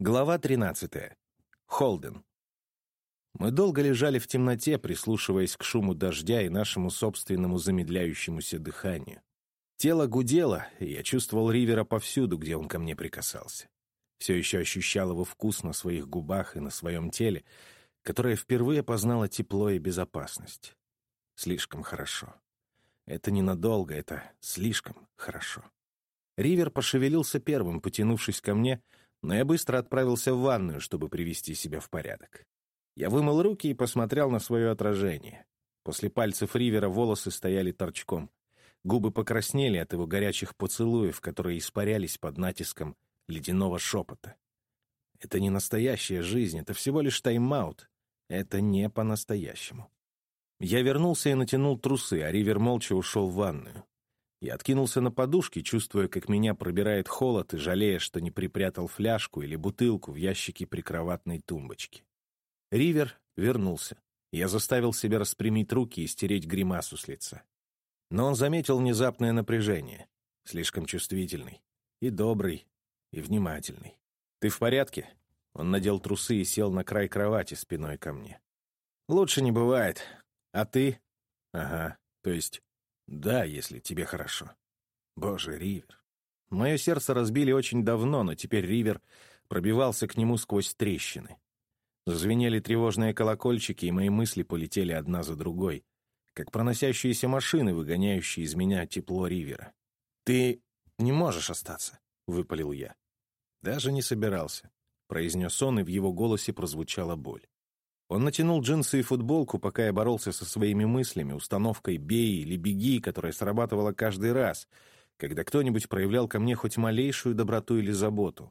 Глава 13. Холден. Мы долго лежали в темноте, прислушиваясь к шуму дождя и нашему собственному замедляющемуся дыханию. Тело гудело, и я чувствовал Ривера повсюду, где он ко мне прикасался. Все еще ощущал его вкус на своих губах и на своем теле, которое впервые познало тепло и безопасность. Слишком хорошо. Это ненадолго, это слишком хорошо. Ривер пошевелился первым, потянувшись ко мне — но я быстро отправился в ванную, чтобы привести себя в порядок. Я вымыл руки и посмотрел на свое отражение. После пальцев Ривера волосы стояли торчком. Губы покраснели от его горячих поцелуев, которые испарялись под натиском ледяного шепота. Это не настоящая жизнь, это всего лишь тайм-аут. Это не по-настоящему. Я вернулся и натянул трусы, а Ривер молча ушел в ванную. Я откинулся на подушке, чувствуя, как меня пробирает холод и жалея, что не припрятал фляжку или бутылку в ящике прикроватной тумбочки. Ривер вернулся. Я заставил себя распрямить руки и стереть гримасу с лица. Но он заметил внезапное напряжение. Слишком чувствительный. И добрый, и внимательный. «Ты в порядке?» Он надел трусы и сел на край кровати спиной ко мне. «Лучше не бывает. А ты?» «Ага. То есть да, если тебе хорошо. Боже, Ривер. Мое сердце разбили очень давно, но теперь Ривер пробивался к нему сквозь трещины. Зазвенели тревожные колокольчики, и мои мысли полетели одна за другой, как проносящиеся машины, выгоняющие из меня тепло Ривера. «Ты не можешь остаться», — выпалил я. «Даже не собирался», — произнес он, и в его голосе прозвучала боль. Он натянул джинсы и футболку, пока я боролся со своими мыслями, установкой «бей» или «беги», которая срабатывала каждый раз, когда кто-нибудь проявлял ко мне хоть малейшую доброту или заботу.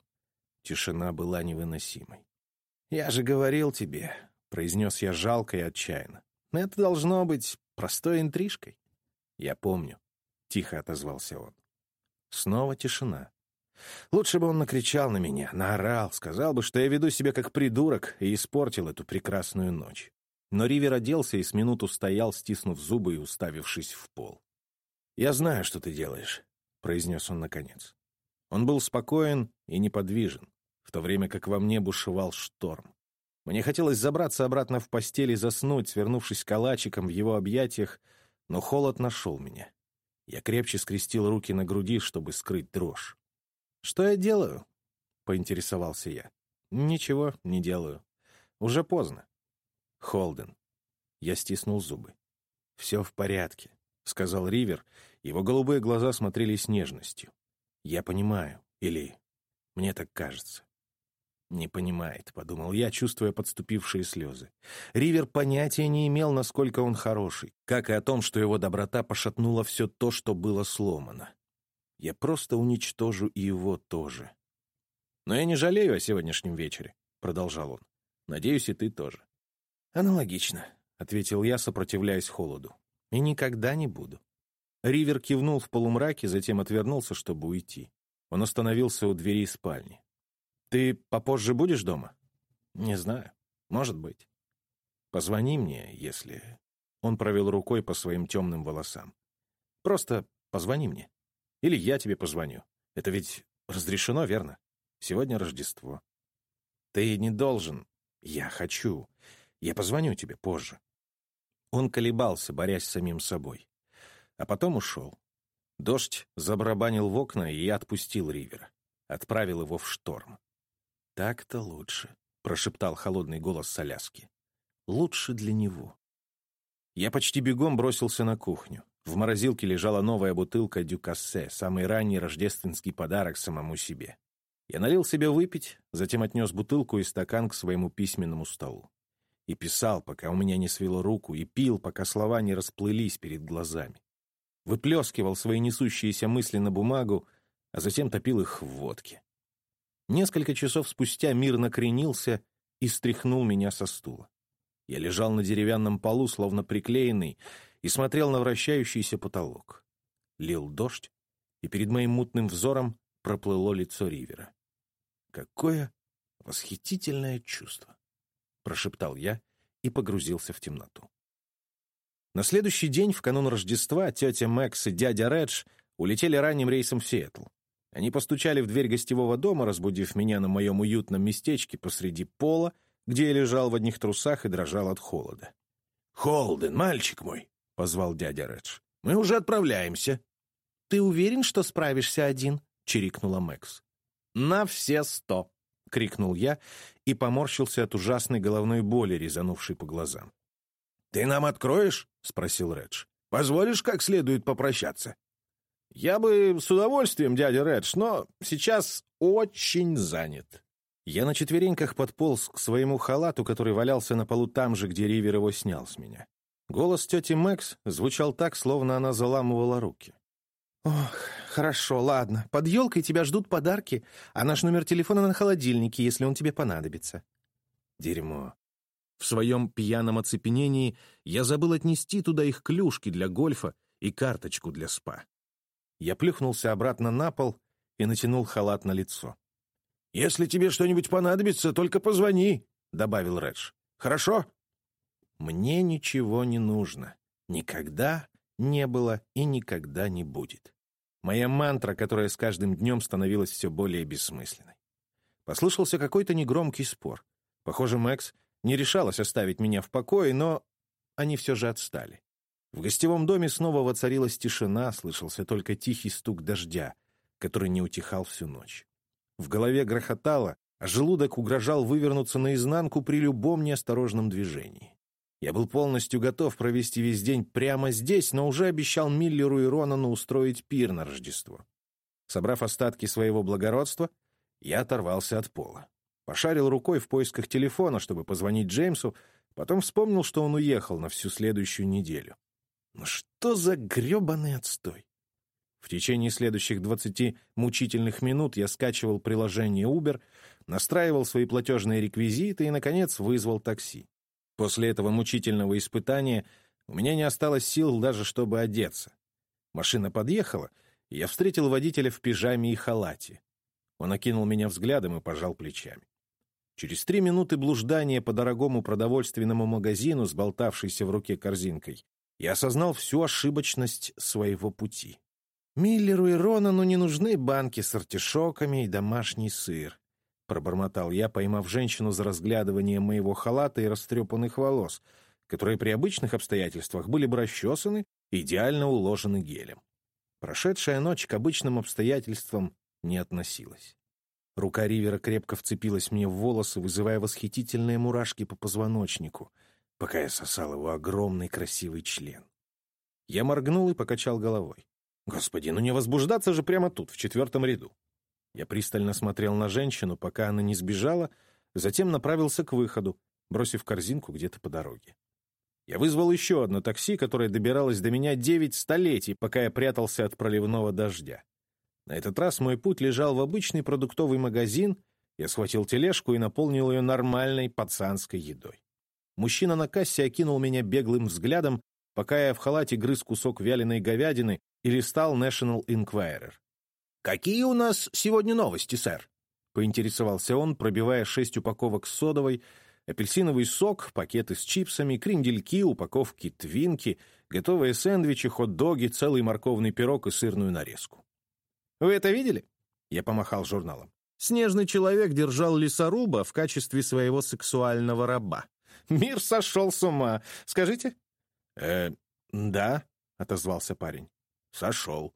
Тишина была невыносимой. «Я же говорил тебе», — произнес я жалко и отчаянно. «Это должно быть простой интрижкой». «Я помню», — тихо отозвался он. Снова тишина. Лучше бы он накричал на меня, наорал, сказал бы, что я веду себя как придурок и испортил эту прекрасную ночь. Но Ривер оделся и с минуту стоял, стиснув зубы и уставившись в пол. «Я знаю, что ты делаешь», — произнес он наконец. Он был спокоен и неподвижен, в то время как во мне бушевал шторм. Мне хотелось забраться обратно в постель и заснуть, свернувшись калачиком в его объятиях, но холод нашел меня. Я крепче скрестил руки на груди, чтобы скрыть дрожь. «Что я делаю?» — поинтересовался я. «Ничего не делаю. Уже поздно». «Холден». Я стиснул зубы. «Все в порядке», — сказал Ривер. Его голубые глаза смотрели с нежностью. «Я понимаю. Или мне так кажется». «Не понимает», — подумал я, чувствуя подступившие слезы. Ривер понятия не имел, насколько он хороший, как и о том, что его доброта пошатнула все то, что было сломано. Я просто уничтожу и его тоже. Но я не жалею о сегодняшнем вечере, — продолжал он. Надеюсь, и ты тоже. Аналогично, — ответил я, сопротивляясь холоду. И никогда не буду. Ривер кивнул в полумраке, затем отвернулся, чтобы уйти. Он остановился у двери спальни. «Ты попозже будешь дома?» «Не знаю. Может быть. Позвони мне, если...» Он провел рукой по своим темным волосам. «Просто позвони мне». Или я тебе позвоню. Это ведь разрешено, верно? Сегодня Рождество. Ты не должен. Я хочу. Я позвоню тебе позже. Он колебался, борясь с самим собой. А потом ушел. Дождь забарабанил в окна, и я отпустил Ривера. Отправил его в шторм. «Так-то лучше», — прошептал холодный голос Соляски. «Лучше для него». Я почти бегом бросился на кухню. В морозилке лежала новая бутылка дюкассе, самый ранний рождественский подарок самому себе. Я налил себе выпить, затем отнес бутылку и стакан к своему письменному столу. И писал, пока у меня не свело руку, и пил, пока слова не расплылись перед глазами. Выплескивал свои несущиеся мысли на бумагу, а затем топил их в водке. Несколько часов спустя мир накренился и стряхнул меня со стула. Я лежал на деревянном полу, словно приклеенный, и смотрел на вращающийся потолок. Лил дождь, и перед моим мутным взором проплыло лицо Ривера. «Какое восхитительное чувство!» — прошептал я и погрузился в темноту. На следующий день, в канун Рождества, тетя Мэкс и дядя Редж улетели ранним рейсом в Сиэтл. Они постучали в дверь гостевого дома, разбудив меня на моем уютном местечке посреди пола, где я лежал в одних трусах и дрожал от холода. «Холден, мальчик мой!» — позвал дядя Редж. «Мы уже отправляемся». «Ты уверен, что справишься один?» — чирикнула Мэкс. «На все сто!» — крикнул я и поморщился от ужасной головной боли, резанувшей по глазам. «Ты нам откроешь?» — спросил Редж. «Позволишь как следует попрощаться?» «Я бы с удовольствием, дядя Редж, но сейчас очень занят». Я на четвереньках подполз к своему халату, который валялся на полу там же, где Ривер его снял с меня. Голос тети Мэкс звучал так, словно она заламывала руки. «Ох, хорошо, ладно. Под елкой тебя ждут подарки, а наш номер телефона на холодильнике, если он тебе понадобится». Дерьмо. В своем пьяном оцепенении я забыл отнести туда их клюшки для гольфа и карточку для спа. Я плюхнулся обратно на пол и натянул халат на лицо. «Если тебе что-нибудь понадобится, только позвони», — добавил Редж. «Хорошо?» «Мне ничего не нужно. Никогда не было и никогда не будет. Моя мантра, которая с каждым днем становилась все более бессмысленной. Послышался какой-то негромкий спор. Похоже, Мэкс не решалась оставить меня в покое, но они все же отстали. В гостевом доме снова воцарилась тишина, слышался только тихий стук дождя, который не утихал всю ночь. В голове грохотало, а желудок угрожал вывернуться наизнанку при любом неосторожном движении. Я был полностью готов провести весь день прямо здесь, но уже обещал Миллеру и Ронану устроить пир на Рождество. Собрав остатки своего благородства, я оторвался от пола. Пошарил рукой в поисках телефона, чтобы позвонить Джеймсу, потом вспомнил, что он уехал на всю следующую неделю. Ну что за гребаный отстой? В течение следующих двадцати мучительных минут я скачивал приложение Uber, настраивал свои платежные реквизиты и, наконец, вызвал такси. После этого мучительного испытания у меня не осталось сил даже, чтобы одеться. Машина подъехала, и я встретил водителя в пижаме и халате. Он окинул меня взглядом и пожал плечами. Через три минуты блуждания по дорогому продовольственному магазину с болтавшейся в руке корзинкой я осознал всю ошибочность своего пути. «Миллеру и Ронану не нужны банки с артишоками и домашний сыр. — пробормотал я, поймав женщину за разглядывание моего халата и растрепанных волос, которые при обычных обстоятельствах были бы расчесаны и идеально уложены гелем. Прошедшая ночь к обычным обстоятельствам не относилась. Рука Ривера крепко вцепилась мне в волосы, вызывая восхитительные мурашки по позвоночнику, пока я сосал его огромный красивый член. Я моргнул и покачал головой. Господи, ну не возбуждаться же прямо тут, в четвертом ряду. Я пристально смотрел на женщину, пока она не сбежала, затем направился к выходу, бросив корзинку где-то по дороге. Я вызвал еще одно такси, которое добиралось до меня девять столетий, пока я прятался от проливного дождя. На этот раз мой путь лежал в обычный продуктовый магазин, я схватил тележку и наполнил ее нормальной пацанской едой. Мужчина на кассе окинул меня беглым взглядом, пока я в халате грыз кусок вяленой говядины и листал National Enquirer. «Какие у нас сегодня новости, сэр?» — поинтересовался он, пробивая шесть упаковок содовой, апельсиновый сок, пакеты с чипсами, крендельки, упаковки твинки, готовые сэндвичи, хот-доги, целый морковный пирог и сырную нарезку. «Вы это видели?» — я помахал журналом. Снежный человек держал лесоруба в качестве своего сексуального раба. Мир сошел с ума. Скажите? «Э, да», — отозвался парень. «Сошел».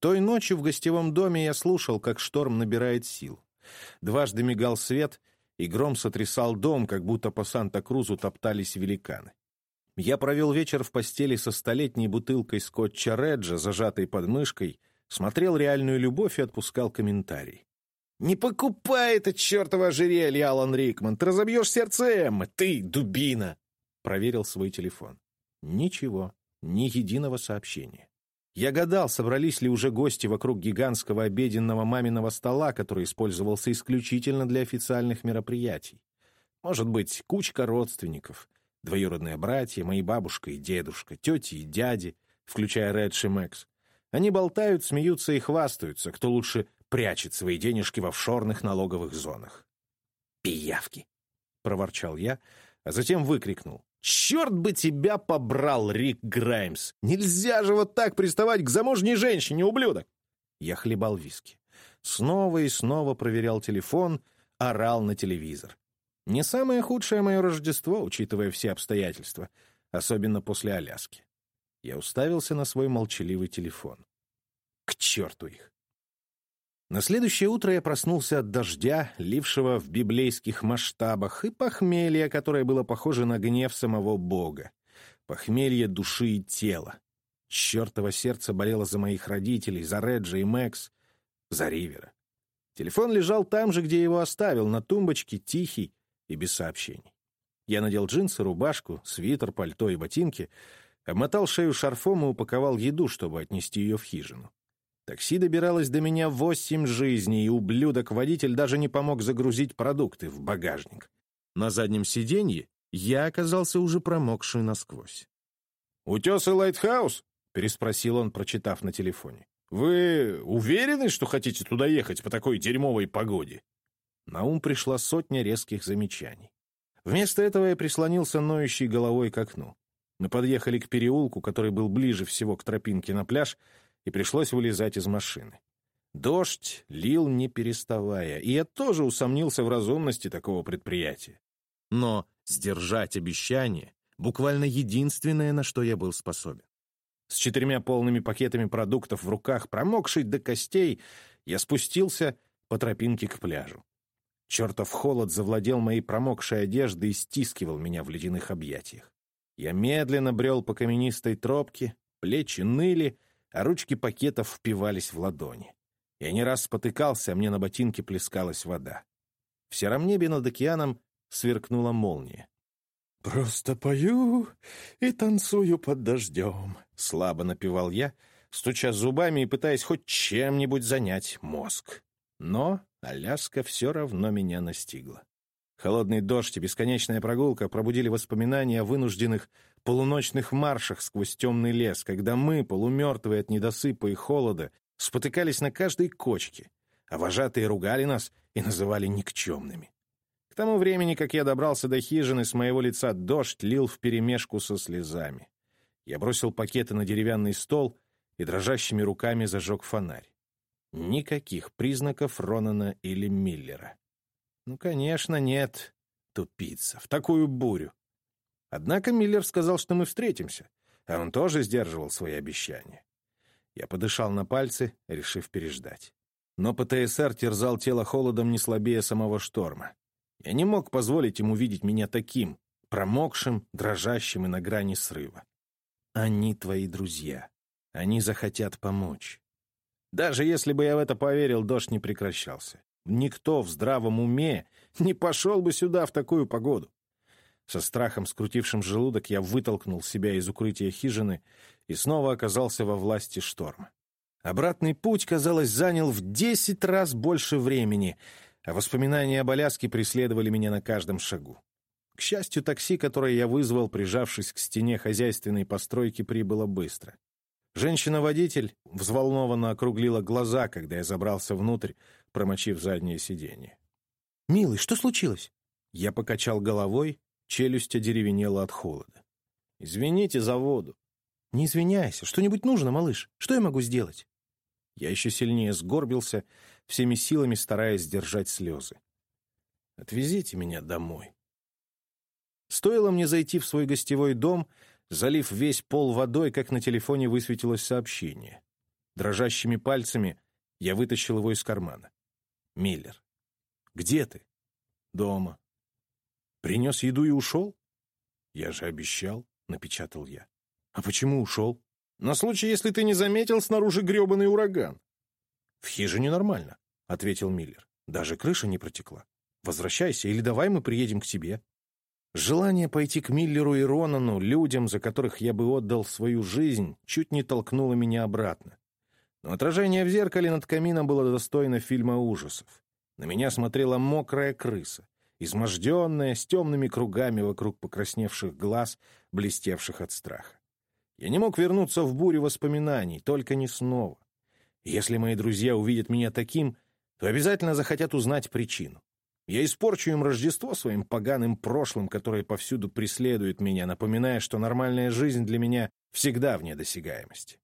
Той ночью в гостевом доме я слушал, как шторм набирает сил. Дважды мигал свет, и гром сотрясал дом, как будто по Санта-Крузу топтались великаны. Я провел вечер в постели со столетней бутылкой скотча Реджа, зажатой под мышкой, смотрел реальную любовь и отпускал комментарий. «Не покупай это чертово ожерелье, Алан Рикман! Ты разобьешь сердце Эммы! Ты, дубина!» Проверил свой телефон. Ничего, ни единого сообщения. Я гадал, собрались ли уже гости вокруг гигантского обеденного маминого стола, который использовался исключительно для официальных мероприятий. Может быть, кучка родственников, двоюродные братья, мои бабушка и дедушка, тети и дяди, включая Редж и Мэкс. Они болтают, смеются и хвастаются, кто лучше прячет свои денежки в офшорных налоговых зонах. «Пиявки!» — проворчал я, а затем выкрикнул. «Черт бы тебя побрал, Рик Граймс! Нельзя же вот так приставать к замужней женщине, ублюдок!» Я хлебал виски. Снова и снова проверял телефон, орал на телевизор. Не самое худшее мое Рождество, учитывая все обстоятельства, особенно после Аляски. Я уставился на свой молчаливый телефон. К черту их! На следующее утро я проснулся от дождя, лившего в библейских масштабах, и похмелья, которое было похоже на гнев самого Бога. Похмелье души и тела. Чертово сердце болело за моих родителей, за Реджи и Мэкс, за Ривера. Телефон лежал там же, где его оставил, на тумбочке, тихий и без сообщений. Я надел джинсы, рубашку, свитер, пальто и ботинки, обмотал шею шарфом и упаковал еду, чтобы отнести ее в хижину. Такси добиралось до меня восемь жизней, и ублюдок-водитель даже не помог загрузить продукты в багажник. На заднем сиденье я оказался уже промокший насквозь. «Утес и Лайтхаус?» — переспросил он, прочитав на телефоне. «Вы уверены, что хотите туда ехать по такой дерьмовой погоде?» На ум пришла сотня резких замечаний. Вместо этого я прислонился ноющей головой к окну. Мы подъехали к переулку, который был ближе всего к тропинке на пляж, и пришлось вылезать из машины. Дождь лил не переставая, и я тоже усомнился в разумности такого предприятия. Но сдержать обещание — буквально единственное, на что я был способен. С четырьмя полными пакетами продуктов в руках, промокший до костей, я спустился по тропинке к пляжу. Чертов холод завладел моей промокшей одеждой и стискивал меня в ледяных объятиях. Я медленно брел по каменистой тропке, плечи ныли, а ручки пакетов впивались в ладони. Я не раз спотыкался, а мне на ботинке плескалась вода. В сером небе над океаном сверкнула молния. «Просто пою и танцую под дождем», — слабо напевал я, стуча зубами и пытаясь хоть чем-нибудь занять мозг. Но Аляска все равно меня настигла. Холодный дождь и бесконечная прогулка пробудили воспоминания о вынужденных полуночных маршах сквозь темный лес, когда мы, полумертвые от недосыпа и холода, спотыкались на каждой кочке, а вожатые ругали нас и называли никчемными. К тому времени, как я добрался до хижины, с моего лица дождь лил вперемешку со слезами. Я бросил пакеты на деревянный стол и дрожащими руками зажег фонарь. Никаких признаков Ронана или Миллера. Ну, конечно, нет, тупица, в такую бурю. Однако Миллер сказал, что мы встретимся, а он тоже сдерживал свои обещания. Я подышал на пальцы, решив переждать. Но ПТСР терзал тело холодом не слабее самого шторма. Я не мог позволить ему видеть меня таким, промокшим, дрожащим и на грани срыва. Они твои друзья. Они захотят помочь. Даже если бы я в это поверил, дождь не прекращался. Никто в здравом уме не пошел бы сюда в такую погоду. Со страхом, скрутившим желудок, я вытолкнул себя из укрытия хижины и снова оказался во власти шторма. Обратный путь, казалось, занял в десять раз больше времени, а воспоминания об Аляске преследовали меня на каждом шагу. К счастью, такси, которое я вызвал, прижавшись к стене хозяйственной постройки, прибыло быстро. Женщина-водитель взволнованно округлила глаза, когда я забрался внутрь, промочив заднее сиденье. «Милый, что случилось?» Я покачал головой, челюсть одеревенела от холода. «Извините за воду». «Не извиняйся. Что-нибудь нужно, малыш? Что я могу сделать?» Я еще сильнее сгорбился, всеми силами стараясь сдержать слезы. «Отвезите меня домой». Стоило мне зайти в свой гостевой дом, залив весь пол водой, как на телефоне высветилось сообщение. Дрожащими пальцами я вытащил его из кармана. «Миллер, где ты?» «Дома». «Принес еду и ушел?» «Я же обещал», — напечатал я. «А почему ушел?» «На случай, если ты не заметил, снаружи гребаный ураган». «В хижине нормально», — ответил Миллер. «Даже крыша не протекла. Возвращайся, или давай мы приедем к тебе». Желание пойти к Миллеру и Ронану, людям, за которых я бы отдал свою жизнь, чуть не толкнуло меня обратно. Но отражение в зеркале над камином было достойно фильма ужасов. На меня смотрела мокрая крыса, изможденная, с темными кругами вокруг покрасневших глаз, блестевших от страха. Я не мог вернуться в бурю воспоминаний, только не снова. Если мои друзья увидят меня таким, то обязательно захотят узнать причину. Я испорчу им Рождество своим поганым прошлым, которое повсюду преследует меня, напоминая, что нормальная жизнь для меня всегда вне досягаемости.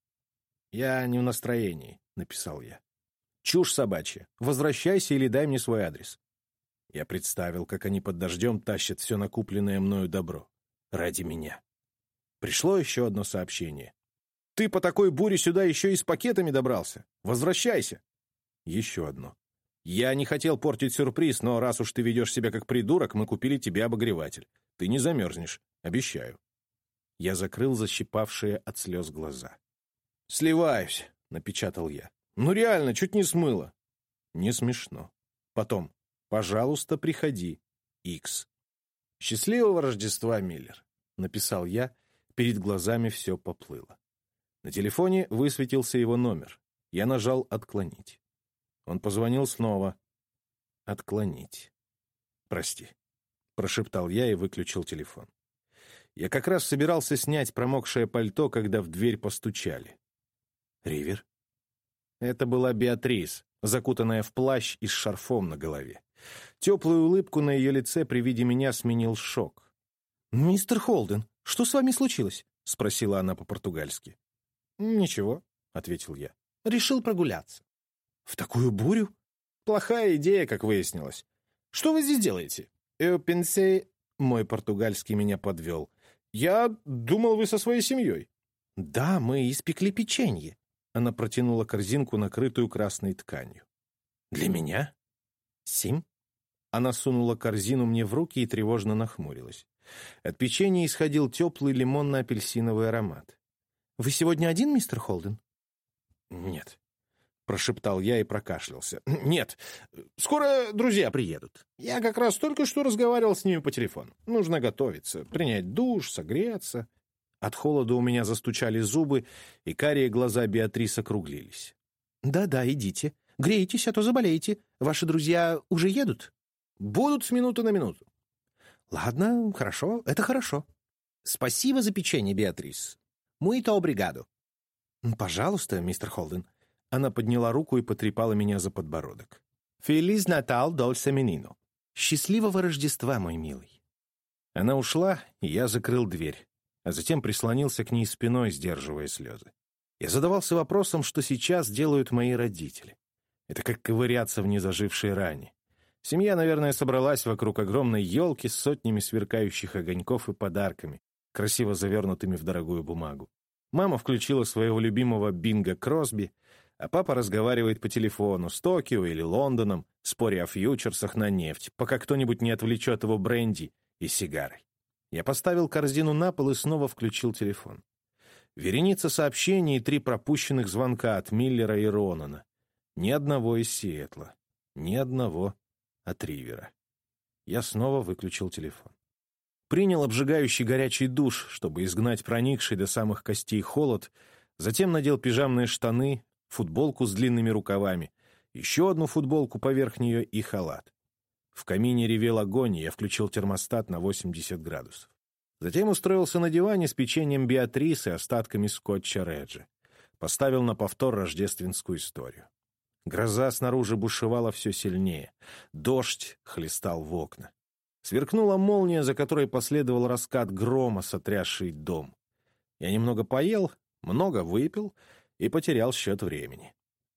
Я не в настроении — написал я. «Чушь собачья. Возвращайся или дай мне свой адрес». Я представил, как они под дождем тащат все накупленное мною добро. Ради меня. Пришло еще одно сообщение. «Ты по такой буре сюда еще и с пакетами добрался. Возвращайся!» Еще одно. «Я не хотел портить сюрприз, но раз уж ты ведешь себя как придурок, мы купили тебе обогреватель. Ты не замерзнешь. Обещаю». Я закрыл защипавшие от слез глаза. «Сливаюсь», — напечатал я. «Ну реально, чуть не смыло». Не смешно. Потом. «Пожалуйста, приходи. Икс». «Счастливого Рождества, Миллер», — написал я. Перед глазами все поплыло. На телефоне высветился его номер. Я нажал «Отклонить». Он позвонил снова. «Отклонить». «Прости», — прошептал я и выключил телефон. Я как раз собирался снять промокшее пальто, когда в дверь постучали. «Ривер?» Это была Беатрис, закутанная в плащ и с шарфом на голове. Теплую улыбку на ее лице при виде меня сменил шок. «Мистер Холден, что с вами случилось?» — спросила она по-португальски. «Ничего», — ответил я. «Решил прогуляться». «В такую бурю?» «Плохая идея, как выяснилось. Что вы здесь делаете?» «Eu pensei...» Мой португальский меня подвел. «Я думал, вы со своей семьей». «Да, мы испекли печенье». Она протянула корзинку, накрытую красной тканью. «Для меня?» «Сим?» Она сунула корзину мне в руки и тревожно нахмурилась. От печенья исходил теплый лимонно-апельсиновый аромат. «Вы сегодня один, мистер Холден?» «Нет», — прошептал я и прокашлялся. «Нет, скоро друзья приедут. Я как раз только что разговаривал с ними по телефону. Нужно готовиться, принять душ, согреться». От холода у меня застучали зубы, и карие глаза Беатрис округлились. «Да-да, идите. Грейтесь, а то заболеете. Ваши друзья уже едут?» «Будут с минуты на минуту». «Ладно, хорошо, это хорошо. Спасибо за печенье, Беатрис. Muito obrigado». «Пожалуйста, мистер Холден». Она подняла руку и потрепала меня за подбородок. «Фелиз Натал Дольсе Менино». «Счастливого Рождества, мой милый». Она ушла, и я закрыл дверь а затем прислонился к ней спиной, сдерживая слезы. Я задавался вопросом, что сейчас делают мои родители. Это как ковыряться в незажившей ране. Семья, наверное, собралась вокруг огромной елки с сотнями сверкающих огоньков и подарками, красиво завернутыми в дорогую бумагу. Мама включила своего любимого Бинга Кросби, а папа разговаривает по телефону с Токио или Лондоном, споря о фьючерсах на нефть, пока кто-нибудь не отвлечет его бренди и сигарой. Я поставил корзину на пол и снова включил телефон. Вереница сообщений и три пропущенных звонка от Миллера и Ронана. Ни одного из Сиэтла. Ни одного от Ривера. Я снова выключил телефон. Принял обжигающий горячий душ, чтобы изгнать проникший до самых костей холод, затем надел пижамные штаны, футболку с длинными рукавами, еще одну футболку поверх нее и халат. В камине ревел огонь, и я включил термостат на 80 градусов. Затем устроился на диване с печеньем Беатрисы и остатками скотча Реджи. Поставил на повтор рождественскую историю. Гроза снаружи бушевала все сильнее. Дождь хлестал в окна. Сверкнула молния, за которой последовал раскат грома, сотрясший дом. Я немного поел, много выпил и потерял счет времени.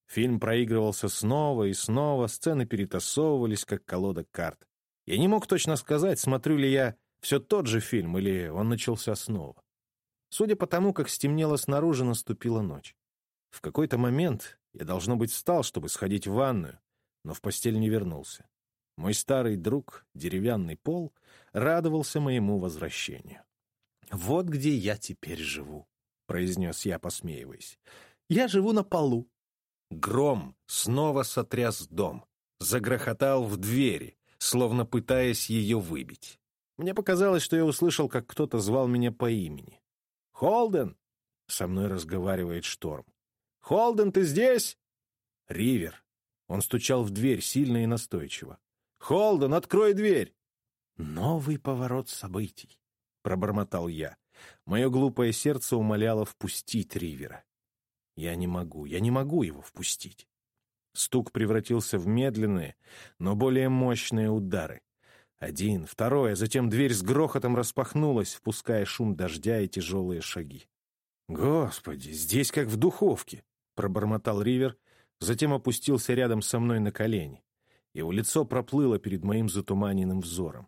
Фильм проигрывался снова и снова, сцены перетасовывались, как колода карт. Я не мог точно сказать, смотрю ли я все тот же фильм или он начался снова. Судя по тому, как стемнело снаружи, наступила ночь. В какой-то момент я, должно быть, встал, чтобы сходить в ванную, но в постель не вернулся. Мой старый друг, деревянный пол, радовался моему возвращению. «Вот где я теперь живу», — произнес я, посмеиваясь. «Я живу на полу, Гром снова сотряс дом, загрохотал в двери, словно пытаясь ее выбить. Мне показалось, что я услышал, как кто-то звал меня по имени. «Холден!» — со мной разговаривает Шторм. «Холден, ты здесь?» «Ривер». Он стучал в дверь сильно и настойчиво. «Холден, открой дверь!» «Новый поворот событий», — пробормотал я. Мое глупое сердце умоляло впустить Ривера. Я не могу, я не могу его впустить. Стук превратился в медленные, но более мощные удары. Один, второй, а затем дверь с грохотом распахнулась, впуская шум дождя и тяжелые шаги. «Господи, здесь как в духовке!» — пробормотал Ривер затем опустился рядом со мной на колени. Его лицо проплыло перед моим затуманенным взором.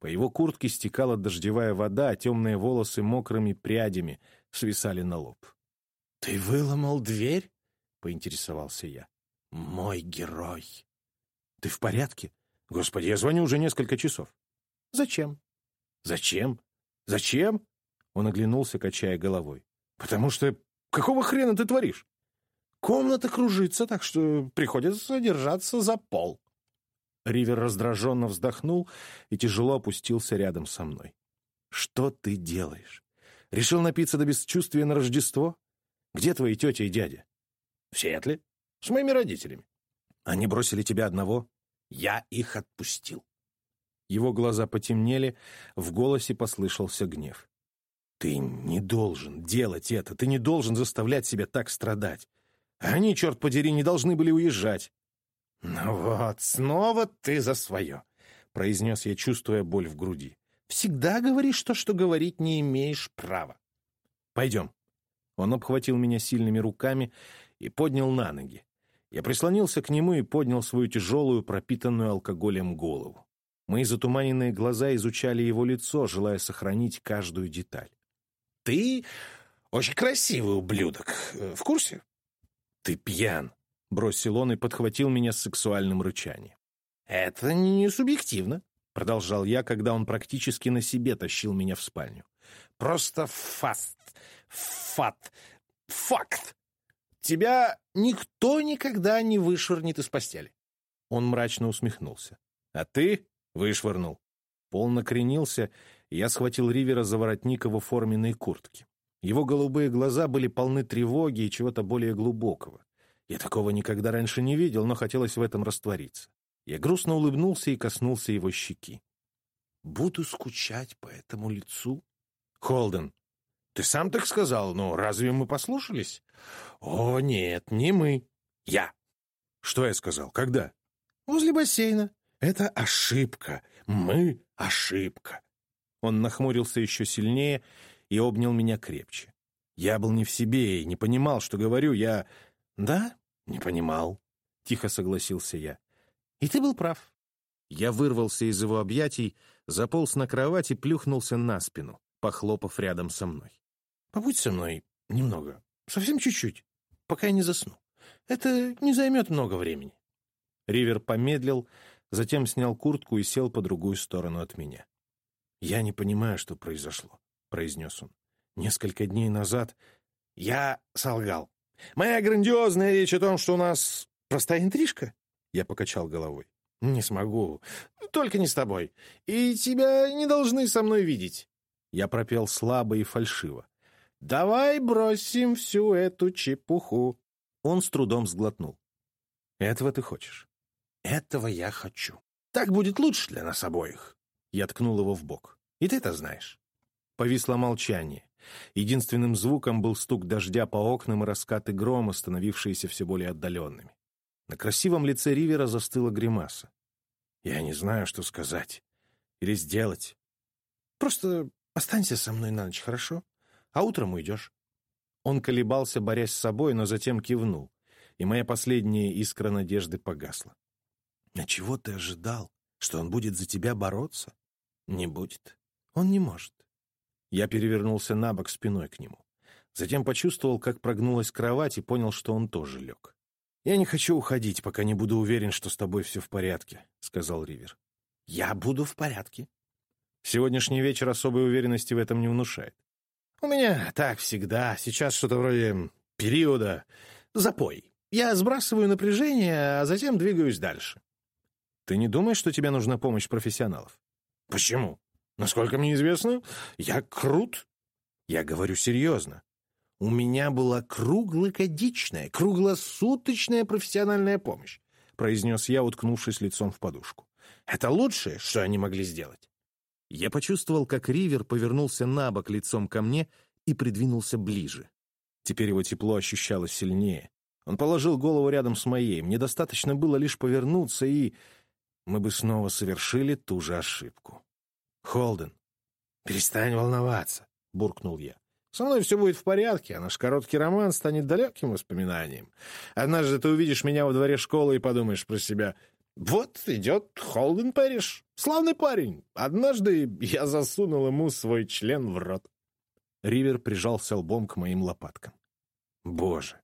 По его куртке стекала дождевая вода, а темные волосы мокрыми прядями свисали на лоб. — Ты выломал дверь? — поинтересовался я. — Мой герой! — Ты в порядке? Господи, я звоню уже несколько часов. — Зачем? — Зачем? Зачем? Он оглянулся, качая головой. — Потому что... Какого хрена ты творишь? Комната кружится, так что приходится держаться за пол. Ривер раздраженно вздохнул и тяжело опустился рядом со мной. «Что ты делаешь? Решил напиться до бесчувствия на Рождество? Где твои тетя и дядя?» «В Сиэтле. С моими родителями». «Они бросили тебя одного?» «Я их отпустил». Его глаза потемнели, в голосе послышался гнев. «Ты не должен делать это, ты не должен заставлять себя так страдать. Они, черт подери, не должны были уезжать. «Ну вот, снова ты за свое», — произнес я, чувствуя боль в груди. «Всегда говоришь то, что говорить не имеешь права». «Пойдем». Он обхватил меня сильными руками и поднял на ноги. Я прислонился к нему и поднял свою тяжелую, пропитанную алкоголем голову. Мои затуманенные глаза изучали его лицо, желая сохранить каждую деталь. «Ты очень красивый ублюдок. В курсе?» «Ты пьян», — бросил он и подхватил меня с сексуальным рычанием. «Это не субъективно», — продолжал я, когда он практически на себе тащил меня в спальню. «Просто фаст, фат, факт. Тебя никто никогда не вышвырнет из постели». Он мрачно усмехнулся. «А ты вышвырнул». Пол накренился, и я схватил Ривера за воротник его форменной куртки. Его голубые глаза были полны тревоги и чего-то более глубокого. Я такого никогда раньше не видел, но хотелось в этом раствориться. Я грустно улыбнулся и коснулся его щеки. «Буду скучать по этому лицу?» «Холден, ты сам так сказал, но разве мы послушались?» «О, нет, не мы. Я». «Что я сказал? Когда?» «Возле бассейна. Это ошибка. Мы — ошибка». Он нахмурился еще сильнее и обнял меня крепче. Я был не в себе и не понимал, что говорю. Я... Да, не понимал, — тихо согласился я. И ты был прав. Я вырвался из его объятий, заполз на кровать и плюхнулся на спину, похлопав рядом со мной. Побудь со мной немного, совсем чуть-чуть, пока я не засну. Это не займет много времени. Ривер помедлил, затем снял куртку и сел по другую сторону от меня. Я не понимаю, что произошло произнес он. Несколько дней назад я солгал. Моя грандиозная речь о том, что у нас простая интрижка? Я покачал головой. Не смогу. Только не с тобой. И тебя не должны со мной видеть. Я пропел слабо и фальшиво. «Давай бросим всю эту чепуху». Он с трудом сглотнул. «Этого ты хочешь?» «Этого я хочу. Так будет лучше для нас обоих». Я ткнул его в бок. «И ты это знаешь». Повисло молчание. Единственным звуком был стук дождя по окнам и раскаты грома, становившиеся все более отдаленными. На красивом лице Ривера застыла гримаса. «Я не знаю, что сказать. Или сделать. Просто останься со мной на ночь, хорошо? А утром уйдешь». Он колебался, борясь с собой, но затем кивнул, и моя последняя искра надежды погасла. «А чего ты ожидал? Что он будет за тебя бороться?» «Не будет. Он не может. Я перевернулся на бок спиной к нему. Затем почувствовал, как прогнулась кровать, и понял, что он тоже лег. «Я не хочу уходить, пока не буду уверен, что с тобой все в порядке», — сказал Ривер. «Я буду в порядке». Сегодняшний вечер особой уверенности в этом не внушает. «У меня так всегда. Сейчас что-то вроде периода. Запой. Я сбрасываю напряжение, а затем двигаюсь дальше». «Ты не думаешь, что тебе нужна помощь профессионалов?» «Почему?» Насколько мне известно, я крут. Я говорю серьезно. У меня была круглогодичная, круглосуточная профессиональная помощь, произнес я, уткнувшись лицом в подушку. Это лучшее, что они могли сделать. Я почувствовал, как Ривер повернулся на бок лицом ко мне и придвинулся ближе. Теперь его тепло ощущалось сильнее. Он положил голову рядом с моей. Мне достаточно было лишь повернуться, и мы бы снова совершили ту же ошибку. Холден, перестань волноваться, буркнул я. Со мной все будет в порядке, а наш короткий роман станет далеким воспоминанием. Однажды ты увидишь меня во дворе школы и подумаешь про себя, вот идет Холден Пэриш, славный парень. Однажды я засунул ему свой член в рот. Ривер прижался лбом к моим лопаткам. Боже!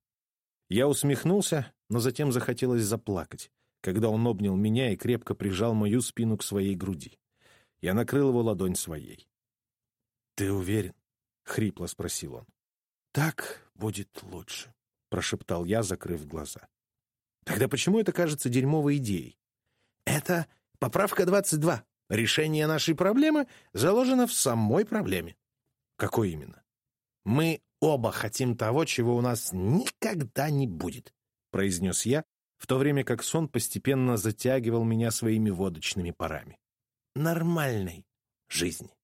Я усмехнулся, но затем захотелось заплакать, когда он обнял меня и крепко прижал мою спину к своей груди. Я накрыл его ладонь своей. «Ты уверен?» — хрипло спросил он. «Так будет лучше», — прошептал я, закрыв глаза. «Тогда почему это кажется дерьмовой идеей?» «Это поправка 22. Решение нашей проблемы заложено в самой проблеме». «Какой именно?» «Мы оба хотим того, чего у нас никогда не будет», — произнес я, в то время как сон постепенно затягивал меня своими водочными парами. «Нормальной жизни».